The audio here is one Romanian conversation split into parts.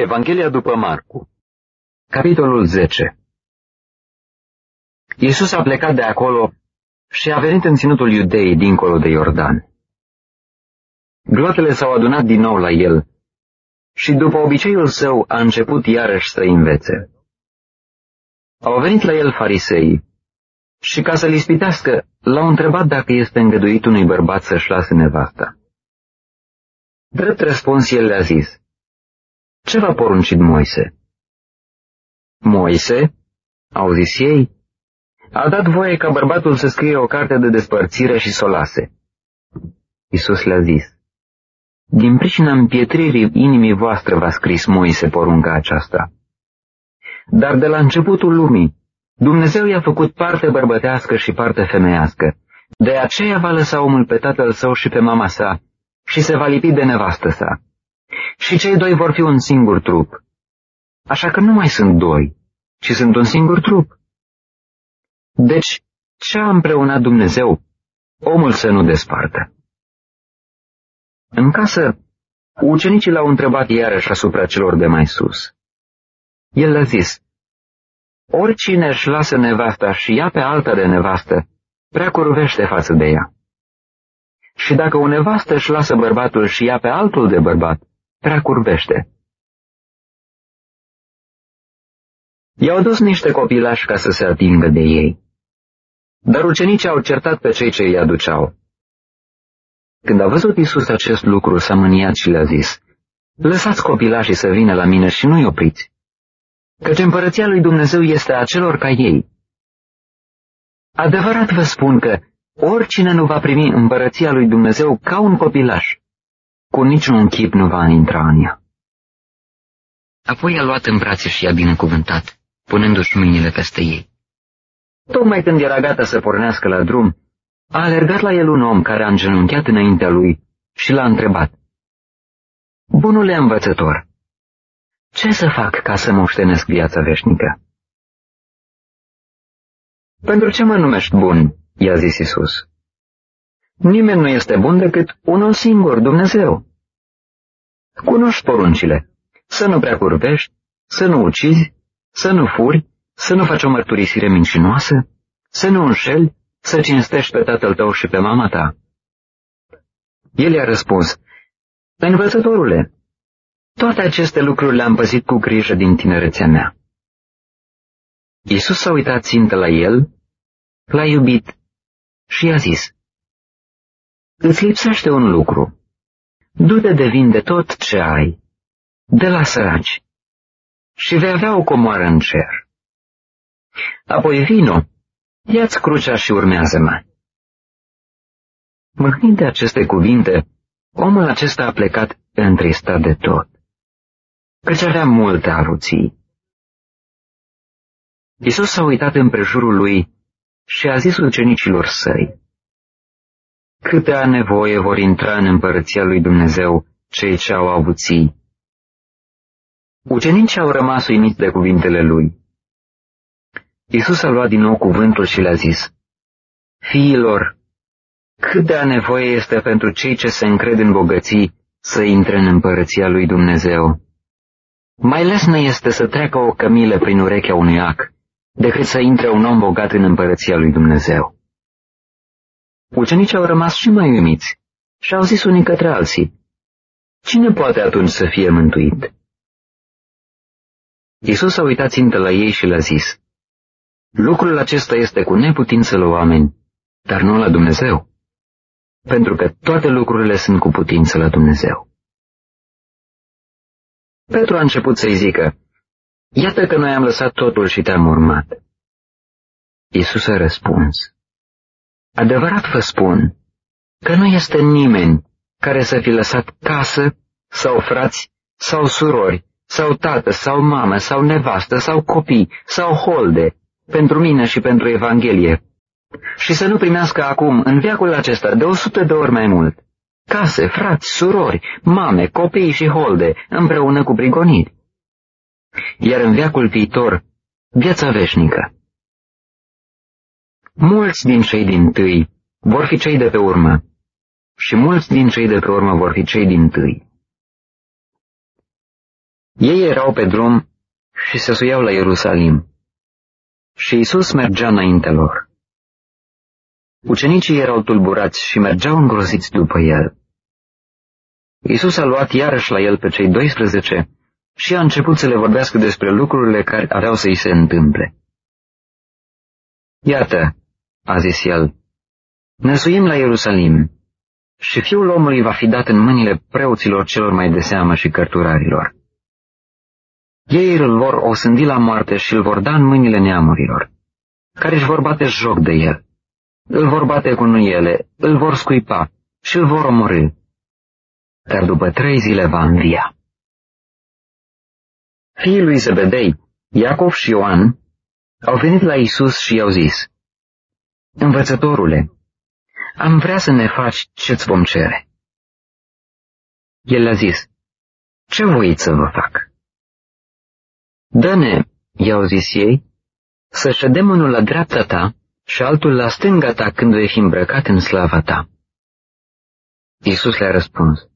Evanghelia după Marcu Capitolul 10 Iisus a plecat de acolo și a venit în ținutul iudeii dincolo de Iordan. Glotele s-au adunat din nou la el și după obiceiul său a început iarăși să învețe. Au venit la el farisei și ca să-l ispitească, l-au întrebat dacă este îngăduit unui bărbat să-și lase nevasta. Drept răspuns, el le-a zis, ce v-a poruncit Moise? Moise, au zis ei, a dat voie ca bărbatul să scrie o carte de despărțire și să o lase. Iisus le-a zis, din pricina împietririi inimii voastre v-a scris Moise porunca aceasta. Dar de la începutul lumii, Dumnezeu i-a făcut parte bărbătească și parte femeiască. De aceea va lăsa omul pe tatăl său și pe mama sa și se va lipi de nevastă sa și cei doi vor fi un singur trup. Așa că nu mai sunt doi, ci sunt un singur trup. Deci, ce a împreunat Dumnezeu, omul să nu despartă. În casă, ucenicii l-au întrebat iarăși asupra celor de mai sus. El le-a zis, Oricine își lasă nevasta și ia pe alta de nevastă, prea curvește față de ea. Și dacă o nevastă își lasă bărbatul și ia pe altul de bărbat, prea curbește. I-au dus niște copilași ca să se atingă de ei. Dar ucenicii au certat pe cei ce îi aduceau. Când a văzut Isus acest lucru, s-a mâniat și le-a zis, Lăsați copilașii să vină la mine și nu-i opriți, căci împărăția lui Dumnezeu este a celor ca ei. Adevărat vă spun că oricine nu va primi împărăția lui Dumnezeu ca un copilaș, cu niciun chip nu va intra în ea. Apoi a luat în brațe și i-a binecuvântat, punându-și mâinile peste ei. Tocmai când era gata să pornească la drum, a alergat la el un om care a îngenunchiat înaintea lui și l-a întrebat. Bunule învățător, ce să fac ca să moștenesc viața veșnică? Pentru ce mă numești bun? i-a zis Isus. Nimeni nu este bun decât unul singur, Dumnezeu. Cunoști poruncile. Să nu prea curvești, să nu ucizi, să nu furi, să nu faci o mărturisire mincinoasă, să nu înșeli, să cinstești pe tatăl tău și pe mama ta. El i-a răspuns, Învățătorule, toate aceste lucruri le-am păzit cu grijă din tinerețea mea. Iisus s-a uitat țintă la el, l-a iubit și i-a zis, Îți lipsește un lucru. Du-te de vin de tot ce ai, de la săraci, și vei avea o comoară în cer. Apoi vino, ia-ți crucea și urmează-mă. Mâhnind de aceste cuvinte, omul acesta a plecat întristat de tot, căci avea multe avuții. Isus s-a uitat împrejurul lui și a zis ucenicilor săi, câte nevoie vor intra în împărăția lui Dumnezeu cei ce au avuții. Ucenicii au rămas uimiți de cuvintele lui. Isus a luat din nou cuvântul și le-a zis, Fiilor, cât de nevoie este pentru cei ce se încred în bogății să intre în împărăția lui Dumnezeu. Mai lesnă este să treacă o cămilă prin urechea unui ac, decât să intre un om bogat în împărăția lui Dumnezeu. Ucenicii au rămas și mai uimiți și au zis unii către alții, Cine poate atunci să fie mântuit? Iisus a uitat țintă la ei și le-a zis, Lucrul acesta este cu neputință la oameni, dar nu la Dumnezeu, pentru că toate lucrurile sunt cu putință la Dumnezeu. Petru a început să-i zică, Iată că noi am lăsat totul și te-am urmat. Iisus a răspuns, Adevărat vă spun că nu este nimeni care să fi lăsat casă sau frați sau surori sau tată sau mamă sau nevastă sau copii sau holde pentru mine și pentru Evanghelie și să nu primească acum în viacul acesta de o sută de ori mai mult case, frați, surori, mame, copii și holde împreună cu prigoniri. Iar în viacul viitor, viața veșnică. Mulți din cei din tâi vor fi cei de pe urmă și mulți din cei de pe urmă vor fi cei din tâi. Ei erau pe drum și se suiau la Ierusalim. Și Isus mergea înaintea lor. Ucenicii erau tulburați și mergeau îngroziți după el. Isus a luat iarăși la el pe cei 12 și a început să le vorbească despre lucrurile care aveau să-i se întâmple. Iată, a zis el, ne suim la Ierusalim și fiul omului va fi dat în mâinile preoților celor mai de seamă și cărturarilor. Ei îl vor osândi la moarte și îl vor da în mâinile neamurilor, care își vor bate joc de el. Îl vor bate cu nuiele, îl vor scuipa și îl vor omorâ. Dar după trei zile va învia. Fiii lui Zebedei, Iacov și Ioan, au venit la Isus și i-au zis, Învățătorule, am vrea să ne faci ce-ți vom cere. El a zis, Ce voiți să vă fac? Dă-ne, i-au zis ei, să ședem unul la dreapta ta și altul la stânga ta când vei fi îmbrăcat în slava ta. Iisus le-a răspuns,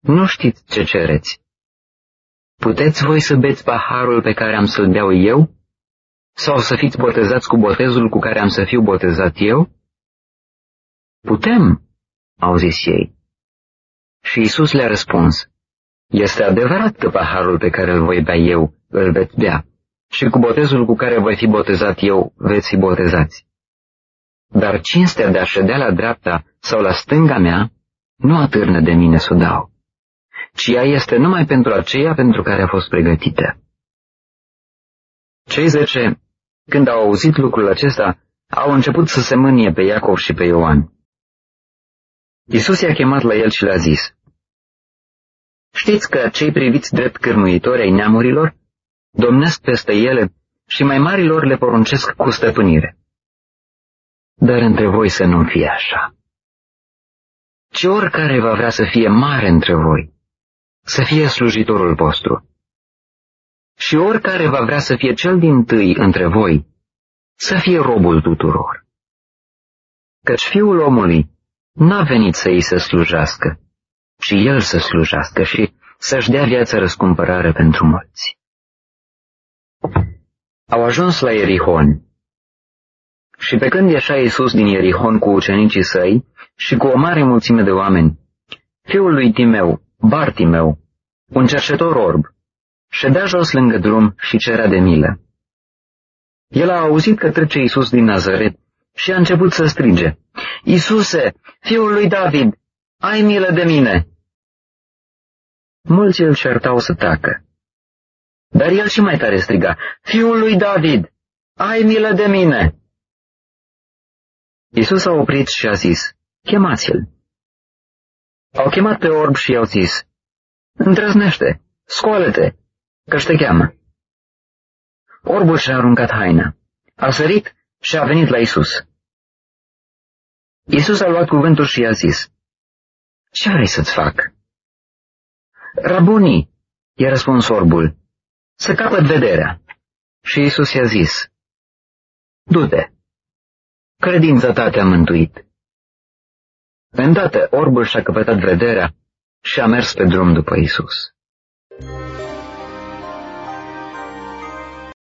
Nu știți ce cereți. Puteți voi să beți paharul pe care am să-l beau eu? Sau să fiți botezați cu botezul cu care am să fiu botezat eu? Putem, au zis ei. Și Isus le-a răspuns, Este adevărat că paharul pe care îl voi bea eu îl veți bea, și cu botezul cu care voi fi botezat eu veți fi botezați. Dar cinstea de a ședea la dreapta sau la stânga mea nu atârnă de mine să o dau, ci ea este numai pentru aceea pentru care a fost pregătită. Cei zece, când au auzit lucrul acesta, au început să se mânie pe Iacov și pe Ioan. Isus i-a chemat la el și le-a zis, Știți că cei priviți drept cârmuitori ai neamurilor domnesc peste ele și mai marilor le poruncesc cu stăpânire. Dar între voi să nu fie așa. Ci oricare va vrea să fie mare între voi, să fie slujitorul vostru. Și oricare va vrea să fie cel din tâi între voi, să fie robul tuturor. Căci fiul omului n-a venit să îi se slujească, ci el să slujească și să-și dea viața răscumpărare pentru mulți. Au ajuns la Erihon. Și pe când ieșea Iisus din Ierihon cu ucenicii săi și cu o mare mulțime de oameni, fiul lui Timeu, Bartimeu, un cercetor orb, ședea jos lângă drum și cerea de milă. El a auzit că trece Iisus din Nazaret și a început să strige, Iisuse, fiul lui David, ai milă de mine! Mulți îl certau să tacă. Dar el și mai tare striga, Fiul lui David, ai milă de mine! Iisus a oprit și a zis, chemați-l. Au chemat pe orb și i-au zis, îndrăznește, scoală-te, că te cheamă. Orbul și-a aruncat haina, a sărit și a venit la Isus. Isus a luat cuvântul și i-a zis, Ce vrei să-ți fac? Rabunii, i-a răspuns orbul, să capăt vederea. Și Isus i-a zis, Du-te, credința ta te-a mântuit. Îndată orbul și-a căpătat vederea și a mers pe drum după Isus.